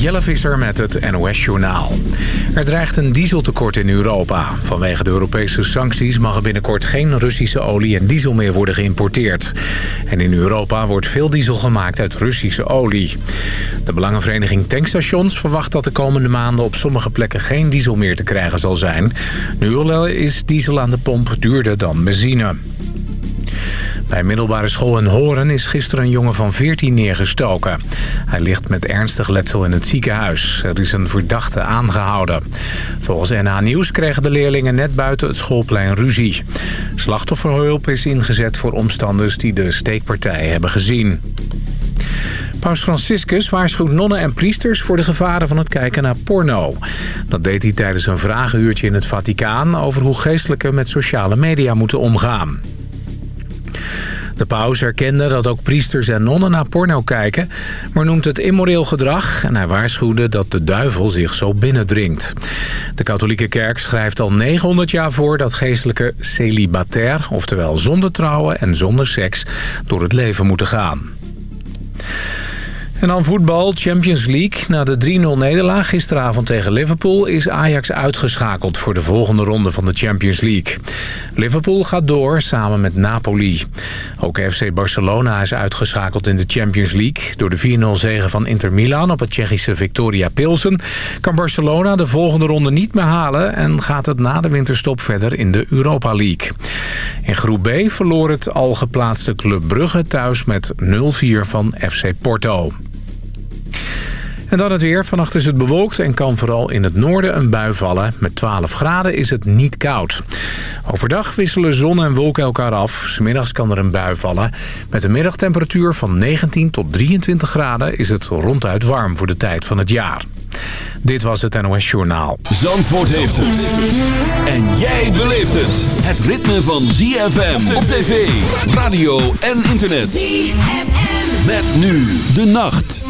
Jelle Visser met het NOS-journaal. Er dreigt een dieseltekort in Europa. Vanwege de Europese sancties mag er binnenkort geen Russische olie en diesel meer worden geïmporteerd. En in Europa wordt veel diesel gemaakt uit Russische olie. De Belangenvereniging Tankstations verwacht dat de komende maanden op sommige plekken geen diesel meer te krijgen zal zijn. Nu is diesel aan de pomp duurder dan benzine. Bij middelbare school in Horen is gisteren een jongen van 14 neergestoken. Hij ligt met ernstig letsel in het ziekenhuis. Er is een verdachte aangehouden. Volgens NH Nieuws kregen de leerlingen net buiten het schoolplein ruzie. Slachtofferhulp is ingezet voor omstanders die de steekpartij hebben gezien. Paus Franciscus waarschuwt nonnen en priesters voor de gevaren van het kijken naar porno. Dat deed hij tijdens een vragenuurtje in het Vaticaan over hoe geestelijken met sociale media moeten omgaan. De paus erkende dat ook priesters en nonnen naar porno kijken... maar noemt het immoreel gedrag en hij waarschuwde dat de duivel zich zo binnendringt. De katholieke kerk schrijft al 900 jaar voor dat geestelijke celibatair... oftewel zonder trouwen en zonder seks, door het leven moeten gaan. En dan voetbal, Champions League. Na de 3-0 nederlaag gisteravond tegen Liverpool... is Ajax uitgeschakeld voor de volgende ronde van de Champions League. Liverpool gaat door samen met Napoli. Ook FC Barcelona is uitgeschakeld in de Champions League. Door de 4-0 zegen van Inter Milan op het Tsjechische Victoria Pilsen... kan Barcelona de volgende ronde niet meer halen... en gaat het na de winterstop verder in de Europa League. In groep B verloor het al geplaatste Club Brugge thuis met 0-4 van FC Porto. En dan het weer. Vannacht is het bewolkt en kan vooral in het noorden een bui vallen. Met 12 graden is het niet koud. Overdag wisselen zon en wolken elkaar af. Smiddags kan er een bui vallen. Met een middagtemperatuur van 19 tot 23 graden is het ronduit warm voor de tijd van het jaar. Dit was het NOS Journaal. Zandvoort heeft het. En jij beleeft het. Het ritme van ZFM op tv, radio en internet. ZFM. Met nu de nacht.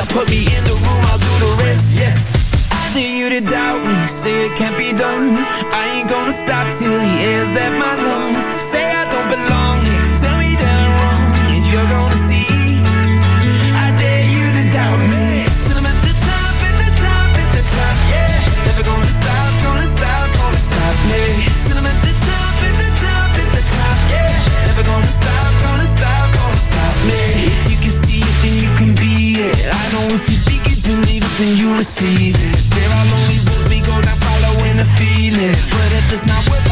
God put me in the room, I'll do the rest. Yes. I you to doubt me, say it can't be done. I ain't gonna stop till the air's left my lungs. Say I don't belong here, then you receive it. There are lonely roads we go down, following the feeling. But if it's not worth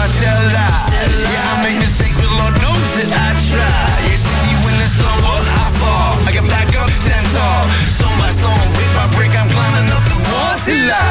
I tell lies Yeah, I make mistakes but Lord knows that I try. You see me when it's lower, I fall. I get back up, stand tall. Stone by stone, brick by brick I'm climbing up the wall till I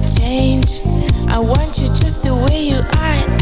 change. I want you just the way you are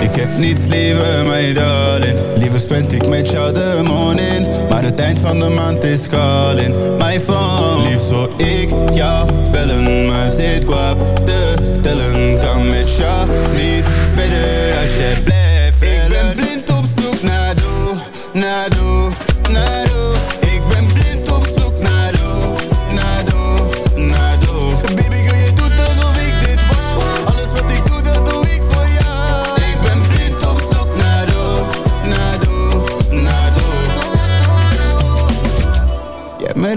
Ik heb niets liever, mijn darling. Liever spend ik met jou de morning. Maar het eind van de maand is calling My phone. Liefst wil ik jou bellen Maar zit kwap te tellen. Kan met jou niet verder als blijft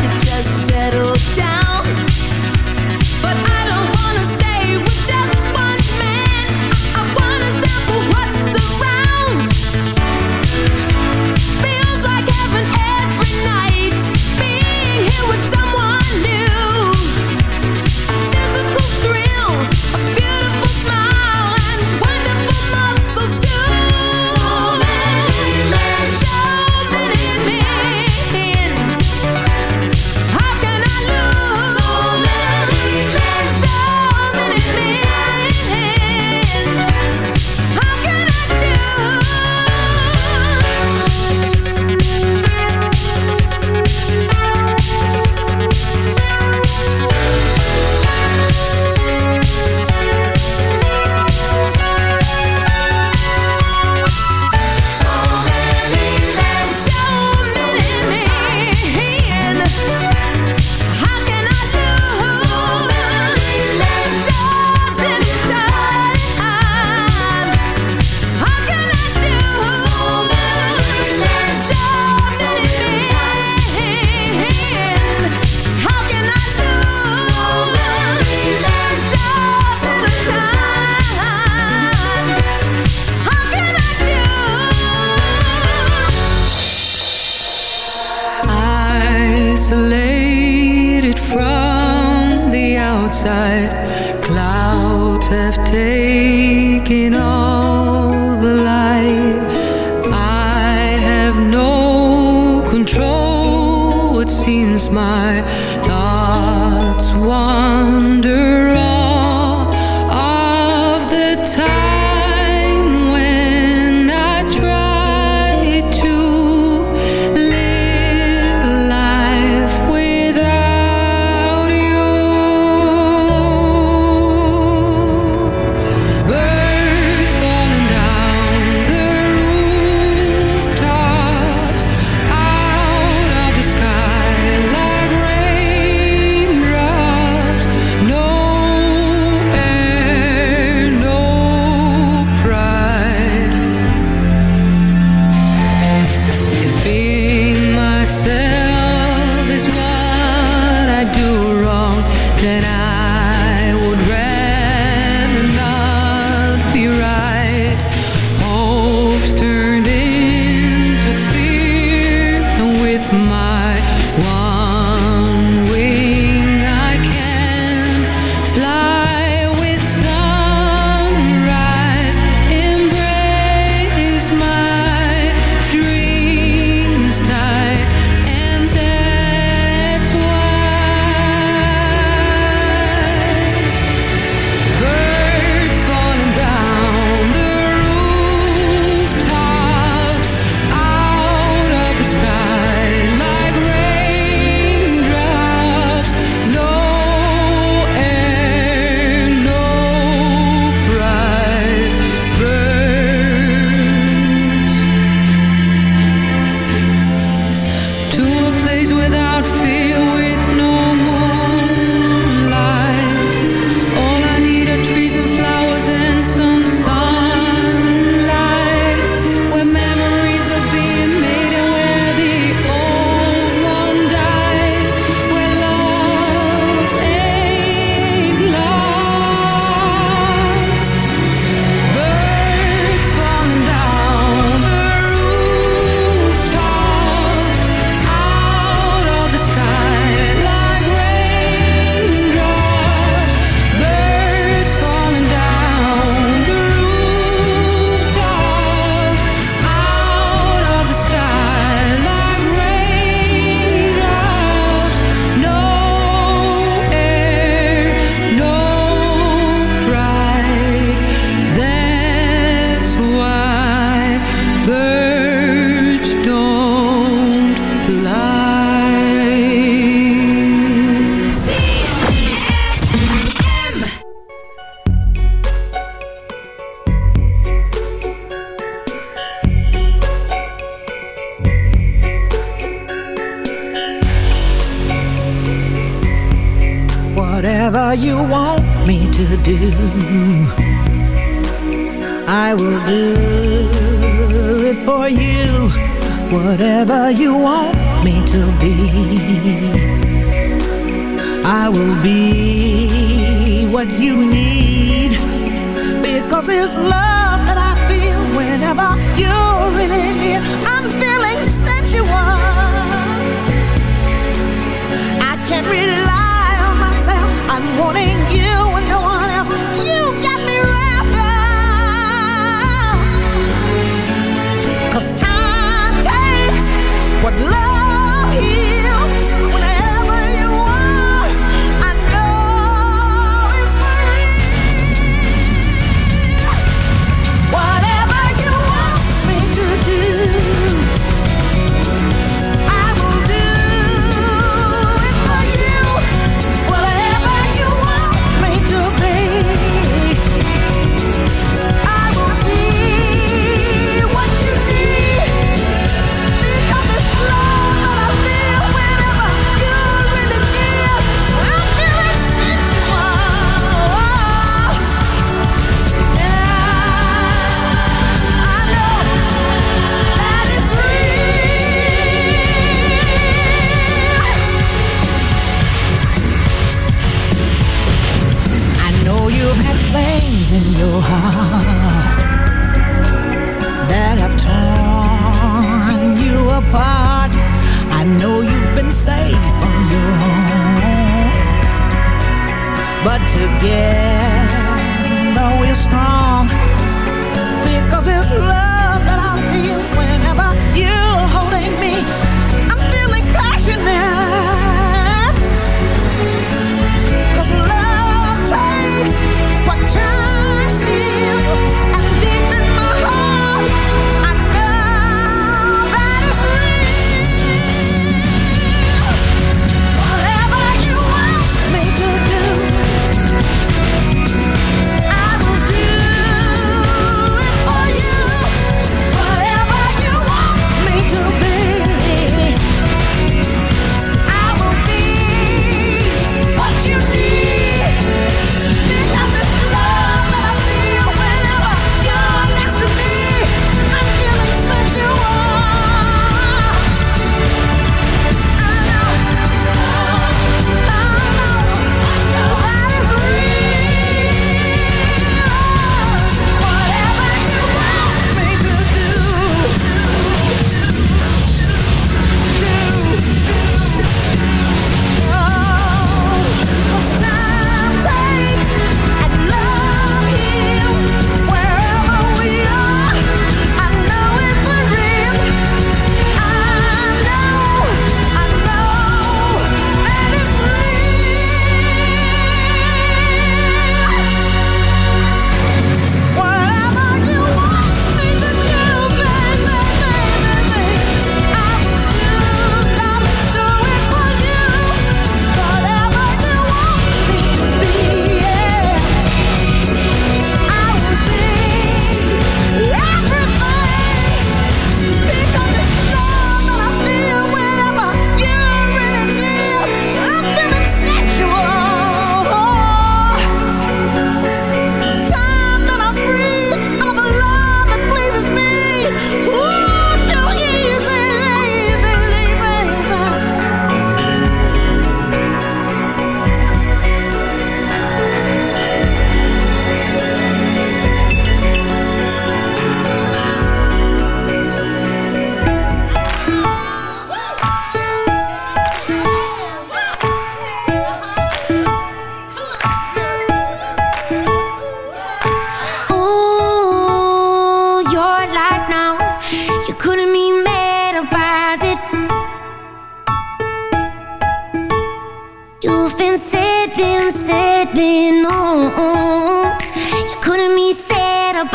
should just settle down.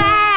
fly.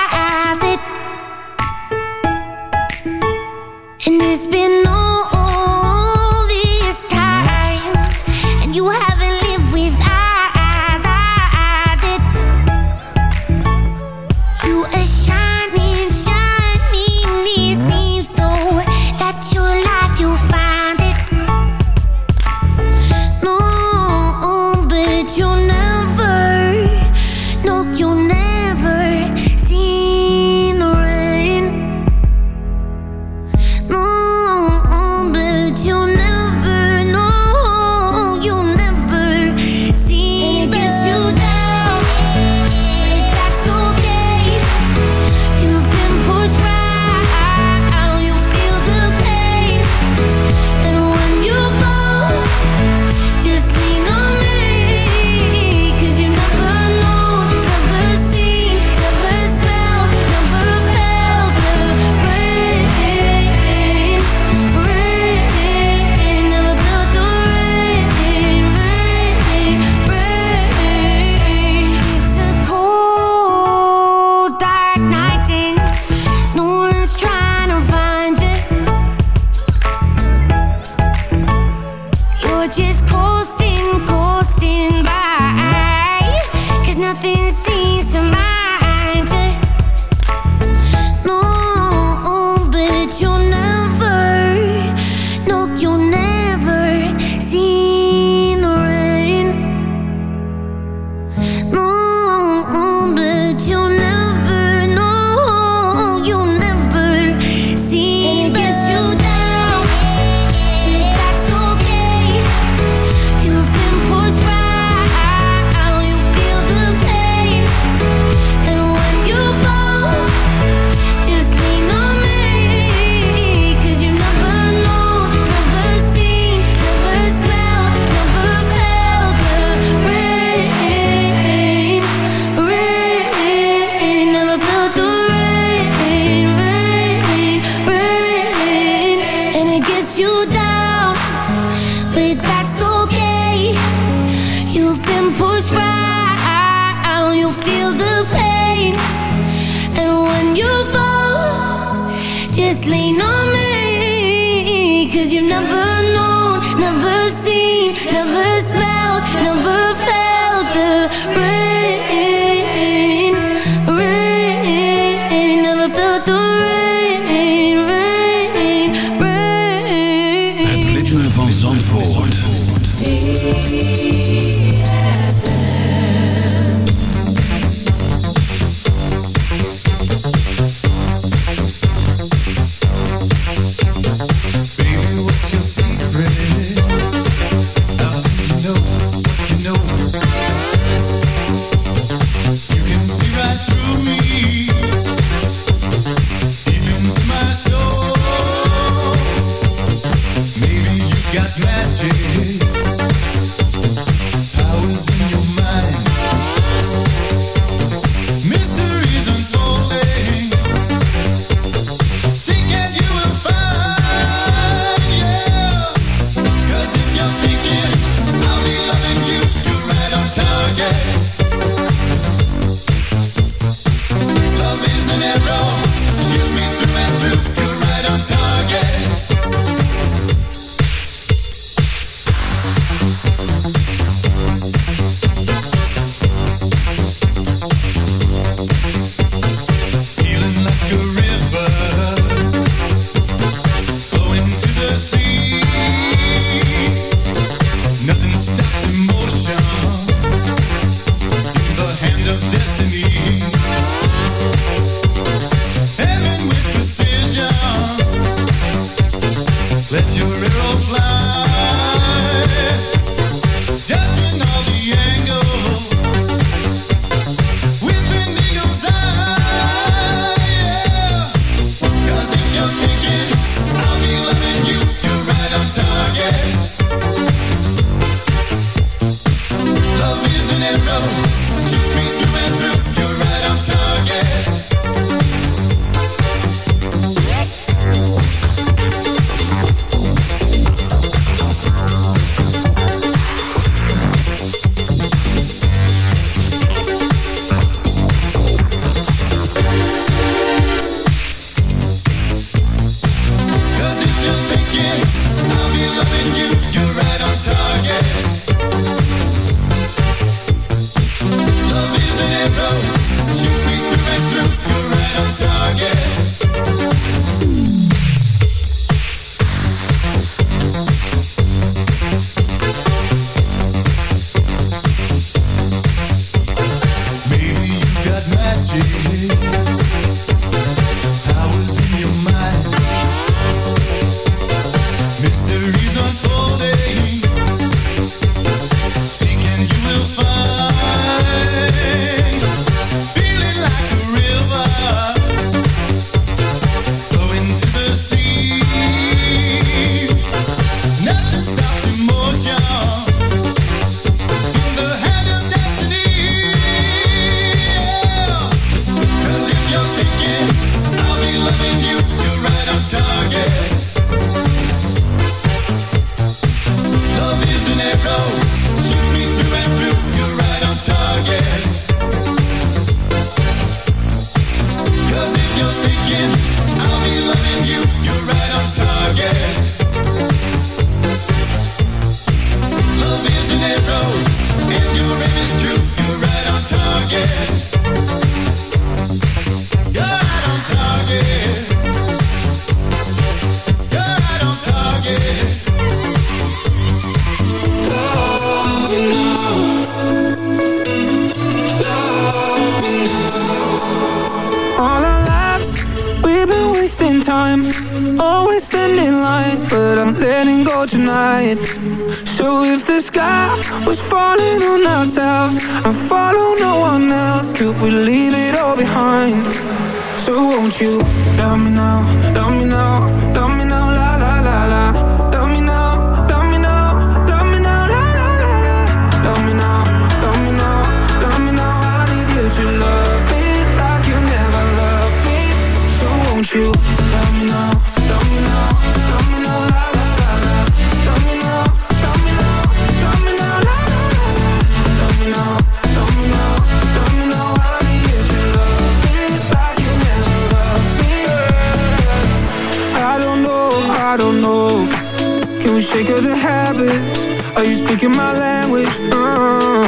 Can we shake of the habits? Are you speaking my language? Uh,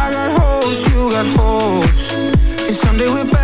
I got holes, you got holes someday we're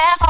have